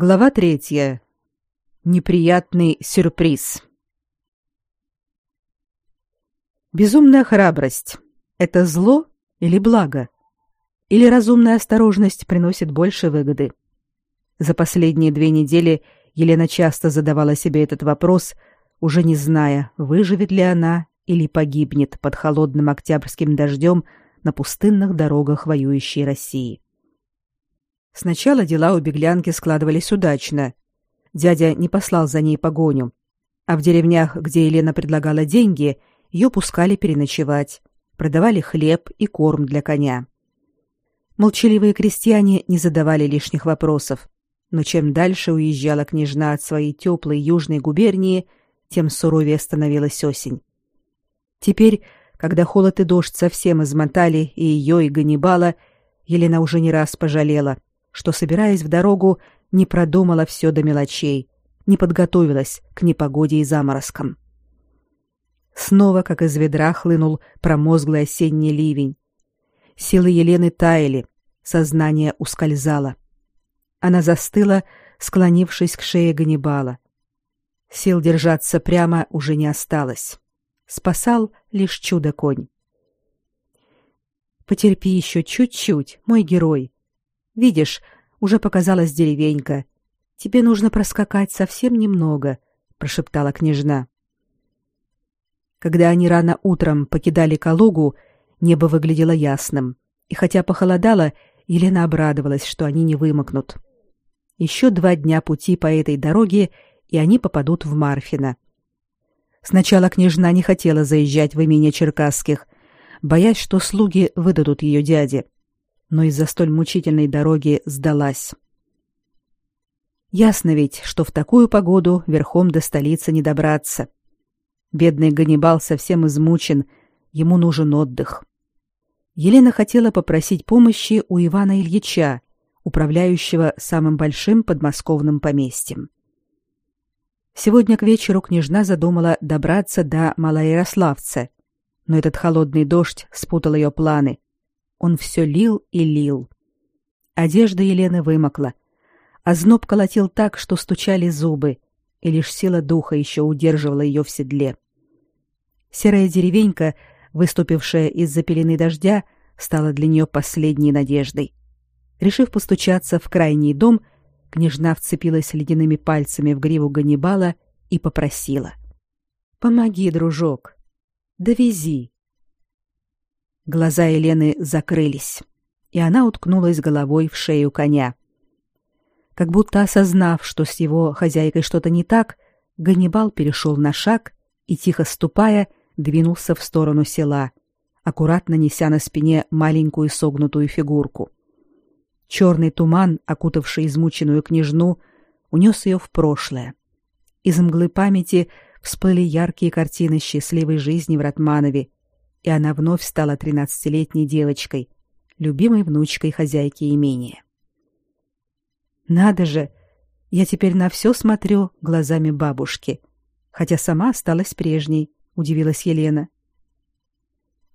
Глава третья. Неприятный сюрприз. Безумная храбрость это зло или благо? Или разумная осторожность приносит больше выгоды? За последние две недели Елена часто задавала себе этот вопрос, уже не зная, выживет ли она или погибнет под холодным октябрьским дождем на пустынных дорогах воюющей России. Сначала дела у беглянки складывались удачно. Дядя не послал за ней погоню, а в деревнях, где Елена предлагала деньги, ее пускали переночевать, продавали хлеб и корм для коня. Молчаливые крестьяне не задавали лишних вопросов, но чем дальше уезжала княжна от своей теплой южной губернии, тем суровее становилась осень. Теперь, когда холод и дождь совсем измотали и ее, и Ганнибала, Елена уже не раз пожалела, что, собираясь в дорогу, не продумала все до мелочей, не подготовилась к непогоде и заморозкам. Снова, как из ведра, хлынул промозглый осенний ливень. Силы Елены таяли, сознание ускользало. Она застыла, склонившись к шее Ганнибала. Сил держаться прямо уже не осталось. Спасал лишь чудо-конь. «Потерпи еще чуть-чуть, мой герой. Видишь, уже показалась деревенька. Тебе нужно проскакать совсем немного», — прошептала княжна. Когда они рано утром покидали Калугу, небо выглядело ясным, и хотя похолодало, Елена обрадовалась, что они не вымокнут. Еще два дня пути по этой дороге, и они попадут в Марфино. Сначала княжна не хотела заезжать в имение Черкасских, боясь, что слуги выдадут ее дяде, но из-за столь мучительной дороги сдалась. Ясно ведь, что в такую погоду верхом до столицы не добраться. Бедный Ганнибал совсем измучен, ему нужен отдых. Елена хотела попросить помощи у Ивана Ильича, управляющего самым большим подмосковным поместьем. Сегодня к вечеру княжна задумала добраться до Малоярославца, но этот холодный дождь спутал ее планы. Он все лил и лил. Одежда Елены вымокла, а зноб колотил так, что стучали зубы, и лишь сила духа еще удерживала ее в седле. Серая деревенька, выступившая из-за пелены дождя, стала для нее последней надеждой. Решив постучаться в крайний дом, княжна вцепилась ледяными пальцами в гриву Ганнибала и попросила: "Помоги, дружок. Довези". Глаза Елены закрылись, и она уткнулась головой в шею коня. Как будто осознав, что с его хозяйкой что-то не так, Ганнибал перешел на шаг и тихо ступая, двинулся в сторону села, аккуратно неся на спине маленькую согнутую фигурку. Черный туман, окутавший измученную княжну, унес ее в прошлое. Из мглы памяти всплыли яркие картины счастливой жизни в Ратманове, и она вновь стала тринадцатилетней девочкой, любимой внучкой хозяйки имения. Надо же, я теперь на все смотрю глазами бабушки, хотя сама осталась прежней, удивилась Елена.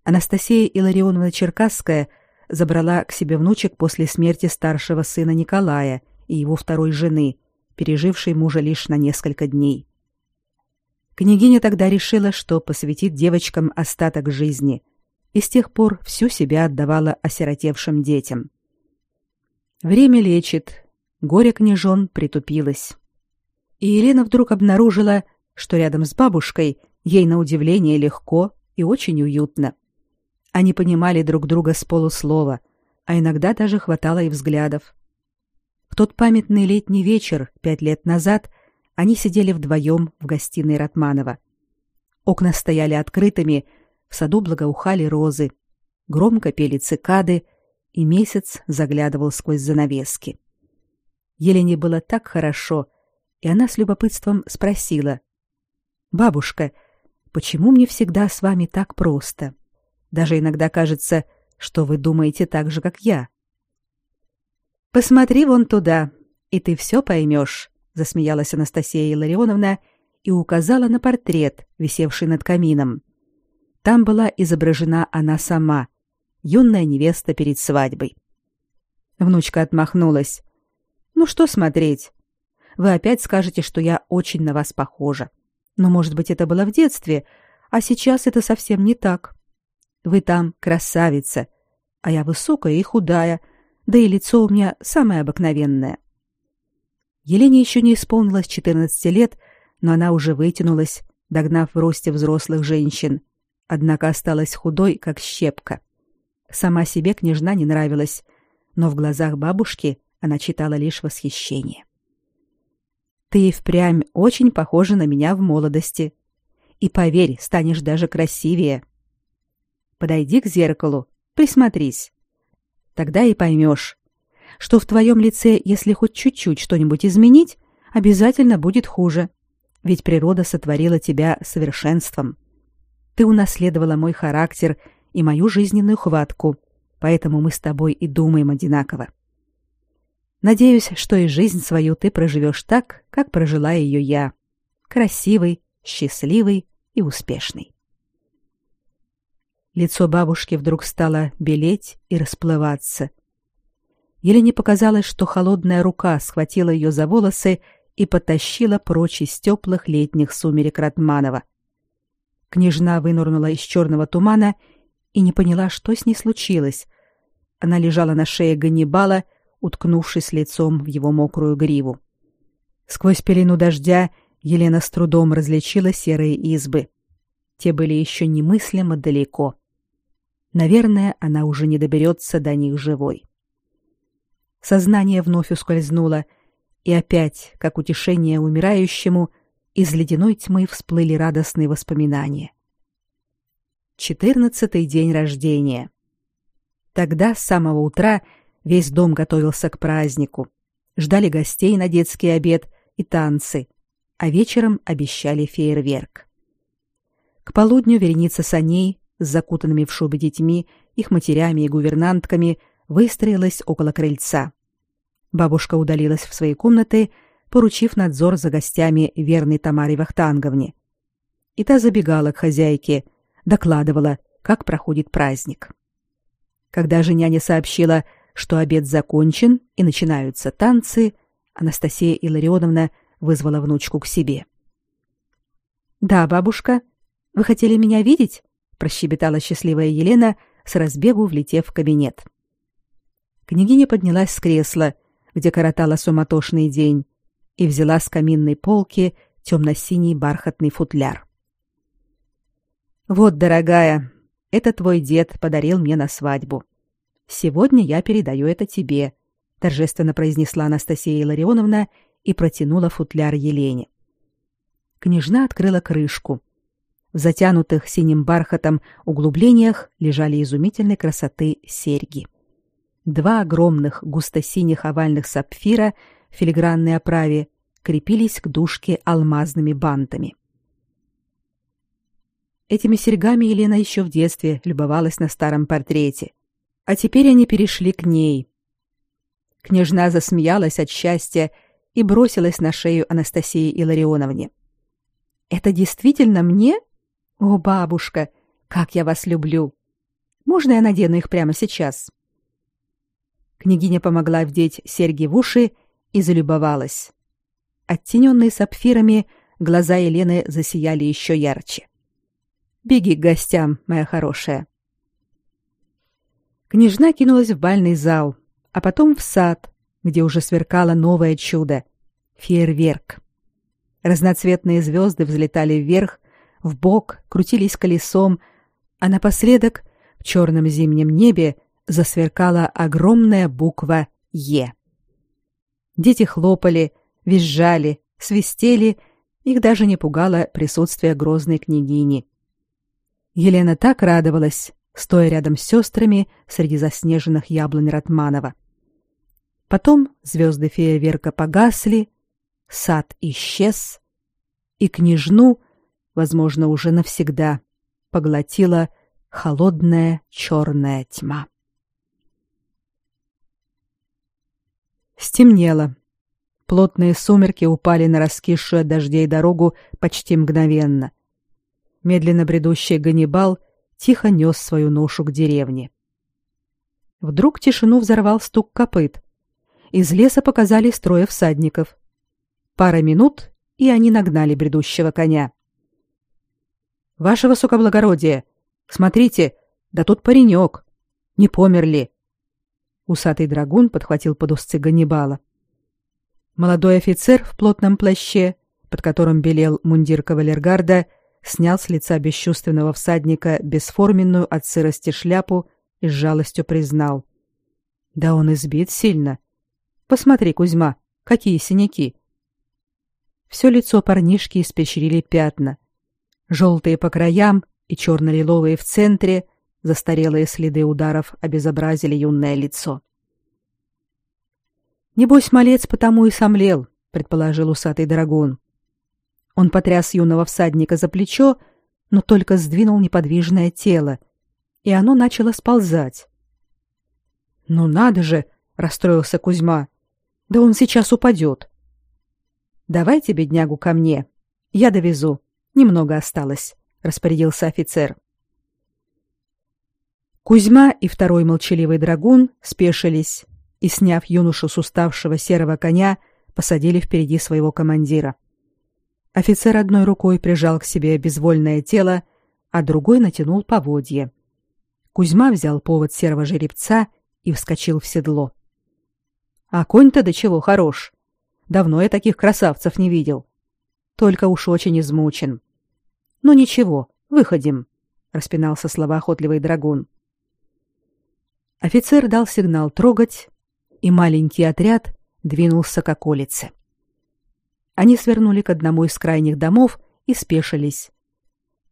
Анастасия Илларионовна Черкасская забрала к себе внучек после смерти старшего сына Николая и его второй жены, пережившей мужа лишь на несколько дней. Княгиня тогда решила, что посвятит девочкам остаток жизни, и с тех пор всю себя отдавала осиротевшим детям. Время лечит, горе княжон притупилось. И Елена вдруг обнаружила, что рядом с бабушкой ей на удивление легко и очень уютно. Они понимали друг друга с полуслова, а иногда даже хватало и взглядов. В тот памятный летний вечер пять лет назад они сидели вдвоем в гостиной Ратманова. Окна стояли открытыми, в саду благоухали розы, громко пели цикады, и месяц заглядывал сквозь занавески. Елене было так хорошо, и она с любопытством спросила: "Бабушка, почему мне всегда с вами так просто? Даже иногда кажется, что вы думаете так же, как я". Посмотри вон туда, и ты все поймешь», — засмеялась Анастасия Илларионовна и указала на портрет, висевший над камином. Там была изображена она сама, юная невеста перед свадьбой. Внучка отмахнулась. Ну что смотреть? вы опять скажете, что я очень на вас похожа. Но, может быть, это было в детстве, а сейчас это совсем не так. Вы там красавица, а я высокая и худая, да и лицо у меня самое обыкновенное. Елене еще не исполнилось 14 лет, но она уже вытянулась, догнав в росте взрослых женщин, однако осталась худой, как щепка. Сама себе княжна не нравилась, но в глазах бабушки она читала лишь восхищение. Ты впрямь очень похожа на меня в молодости. И поверь, станешь даже красивее. Подойди к зеркалу, присмотрись. Тогда и поймешь, что в твоем лице, если хоть чуть-чуть что-нибудь изменить, обязательно будет хуже. Ведь природа сотворила тебя совершенством. Ты унаследовала мой характер и мою жизненную хватку, поэтому мы с тобой и думаем одинаково. Надеюсь, что и жизнь свою ты проживешь так, как прожила ее я. Красивый, счастливый и успешный. Лицо бабушки вдруг стало белеть и расплываться. Елене показалось, что холодная рука схватила ее за волосы и потащила прочь из теплых летних сумерек Ратманова. Княжна вынырнула из черного тумана и не поняла, что с ней случилось. Она лежала на шее Ганнибала уткнувшись лицом в его мокрую гриву. Сквозь пелену дождя Елена с трудом различила серые избы. Те были еще немыслимо далеко. Наверное, она уже не доберется до них живой. Сознание вновь ускользнуло, и опять, как утешение умирающему, из ледяной тьмы всплыли радостные воспоминания. Четырнадцатый день рождения. Тогда с самого утра Весь дом готовился к празднику. Ждали гостей на детский обед и танцы, а вечером обещали фейерверк. К полудню вереница саней с закутанными в шубы детьми, их матерями и гувернантками выстроилась около крыльца. Бабушка удалилась в свои комнаты, поручив надзор за гостями верной Тамаре Вахтанговне. И та забегала к хозяйке, докладывала, как проходит праздник. Когда же няня сообщила, что обед закончен и начинаются танцы, Анастасия Илларионовна вызвала внучку к себе. «Да, бабушка, вы хотели меня видеть?» – прощебетала счастливая Елена, с разбегу влетев в кабинет. Княгиня поднялась с кресла, где коротала суматошный день, и взяла с каминной полки темно-синий бархатный футляр. «Вот, дорогая, это твой дед подарил мне на свадьбу. Сегодня я передаю это тебе, торжественно произнесла Анастасия Илларионовна и протянула футляр Елене. Княжна открыла крышку. В затянутых синим бархатом углублениях лежали изумительной красоты серьги. Два огромных густо-синих овальных сапфира в филигранной оправе крепились к дужке алмазными бантами. Этими серьгами Елена еще в детстве любовалась на старом портрете – а теперь они перешли к ней. Княжна засмеялась от счастья и бросилась на шею Анастасии Илларионовне. Это действительно мне? О, бабушка, как я вас люблю. Можно я надену их прямо сейчас? Княгиня помогла вдеть серьги в уши и залюбовалась. Оттененные сапфирами, глаза Елены засияли еще ярче. Беги к гостям, моя хорошая. Княжна кинулась в бальный зал, а потом в сад, где уже сверкало новое чудо фейерверк. Разноцветные звезды взлетали вверх, в бок, крутились колесом, а напоследок в черном зимнем небе засверкала огромная буква Е. Дети хлопали, визжали, свистели, их даже не пугало присутствие грозной княгини. Елена так радовалась, стоя рядом с сестрами среди заснеженных яблонь Ратманова. Потом звезды фейерверка погасли, сад исчез, и княжну, возможно, уже навсегда, поглотила холодная черная тьма. Стемнело. Плотные сумерки упали на раскисшую от дождей дорогу почти мгновенно. Медленно бредущий Ганнибал — тихо нес свою ношу к деревне. Вдруг тишину взорвал стук копыт. Из леса показались трое всадников. Пара минут, и они нагнали бредущего коня. Ваше высокоблагородие, смотрите, да тут паренек. Не помер ли? Усатый драгун подхватил под узцы Ганнибала. Молодой офицер в плотном плаще, под которым белел мундир кавалергарда, снял с лица бесчувственного всадника бесформенную от сырости шляпу и с жалостью признал: "Да он избит сильно. Посмотри, Кузьма, какие синяки!" Все лицо парнишки испещрили пятна. Желтые по краям и черно-лиловые в центре, застарелые следы ударов обезобразили юное лицо. Небось, малец потому и сомлел, предположил усатый драгун. Он потряс юного всадника за плечо, но только сдвинул неподвижное тело, и оно начало сползать. Ну надо же, расстроился Кузьма. Да он сейчас упадет. Давайте беднягу ко мне. Я довезу. Немного осталось, распорядился офицер. Кузьма и второй молчаливый драгун спешились и, сняв юношу с уставшего серого коня, посадили впереди своего командира. Офицер одной рукой прижал к себе безвольное тело, а другой натянул поводье. Кузьма взял повод серого жеребца и вскочил в седло. А конь-то до чего хорош. Давно я таких красавцев не видел. Только уж очень измучен. Ну ничего, выходим, распинался словоохотливый драгун. Офицер дал сигнал трогать, и маленький отряд двинулся к околице. Они свернули к одному из крайних домов и спешились.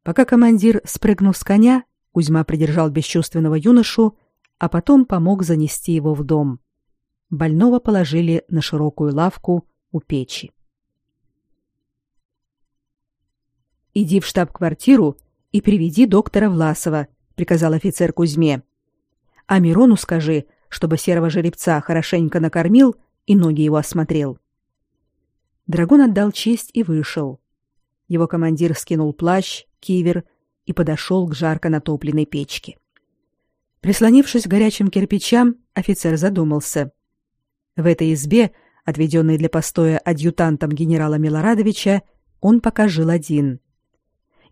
Пока командир спрыгнул с коня, Кузьма придержал бесчувственного юношу, а потом помог занести его в дом. Больного положили на широкую лавку у печи. Иди в штаб-квартиру и приведи доктора Власова, приказал офицер Кузьме. А Мирону скажи, чтобы серого жеребца хорошенько накормил и ноги его осмотрел. Драгон отдал честь и вышел. Его командир скинул плащ, кивер и подошел к жарко натопленной печке. Прислонившись к горячим кирпичам, офицер задумался. В этой избе, отведенной для постоя адъютантом генерала Милорадовича, он пока жил один.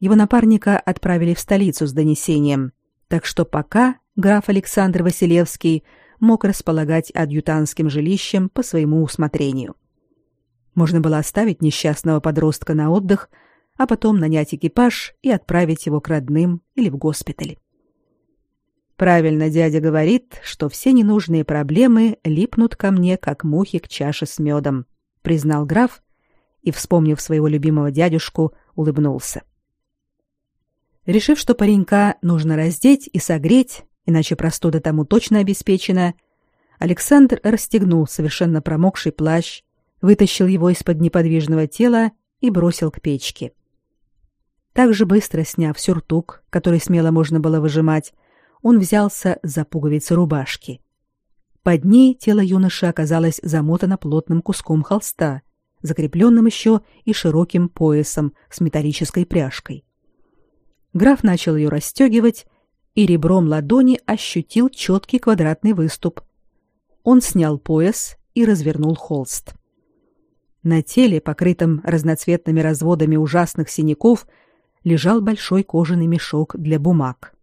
Его напарника отправили в столицу с донесением, так что пока граф Александр Василевский мог располагать адъютантским жилищем по своему усмотрению. Можно было оставить несчастного подростка на отдых, а потом нанять экипаж и отправить его к родным или в госпиталь. Правильно дядя говорит, что все ненужные проблемы липнут ко мне, как мухи к чаше с медом, признал граф и, вспомнив своего любимого дядюшку, улыбнулся. Решив, что паренька нужно раздеть и согреть, иначе простуда тому точно обеспечена, Александр расстегнул совершенно промокший плащ, вытащил его из-под неподвижного тела и бросил к печке. Так же быстро сняв сюртук, который смело можно было выжимать, он взялся за пуговицы рубашки. Под ней тело юноши оказалось замотано плотным куском холста, закрепленным еще и широким поясом с металлической пряжкой. Граф начал ее расстегивать и ребром ладони ощутил четкий квадратный выступ. Он снял пояс и развернул холст. На теле, покрытом разноцветными разводами ужасных синяков, лежал большой кожаный мешок для бумаг.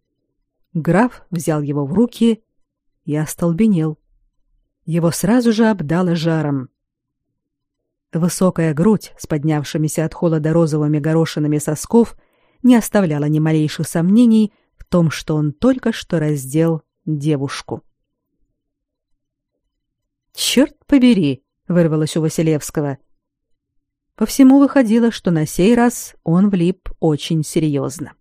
Граф взял его в руки и остолбенел. Его сразу же обдало жаром. Высокая грудь с поднявшимися от холода розовыми горошинами сосков не оставляла ни малейших сомнений том, что он только что раздел девушку. «Черт побери!» — вырвалось у Василевского. По всему выходило, что на сей раз он влип очень серьезно.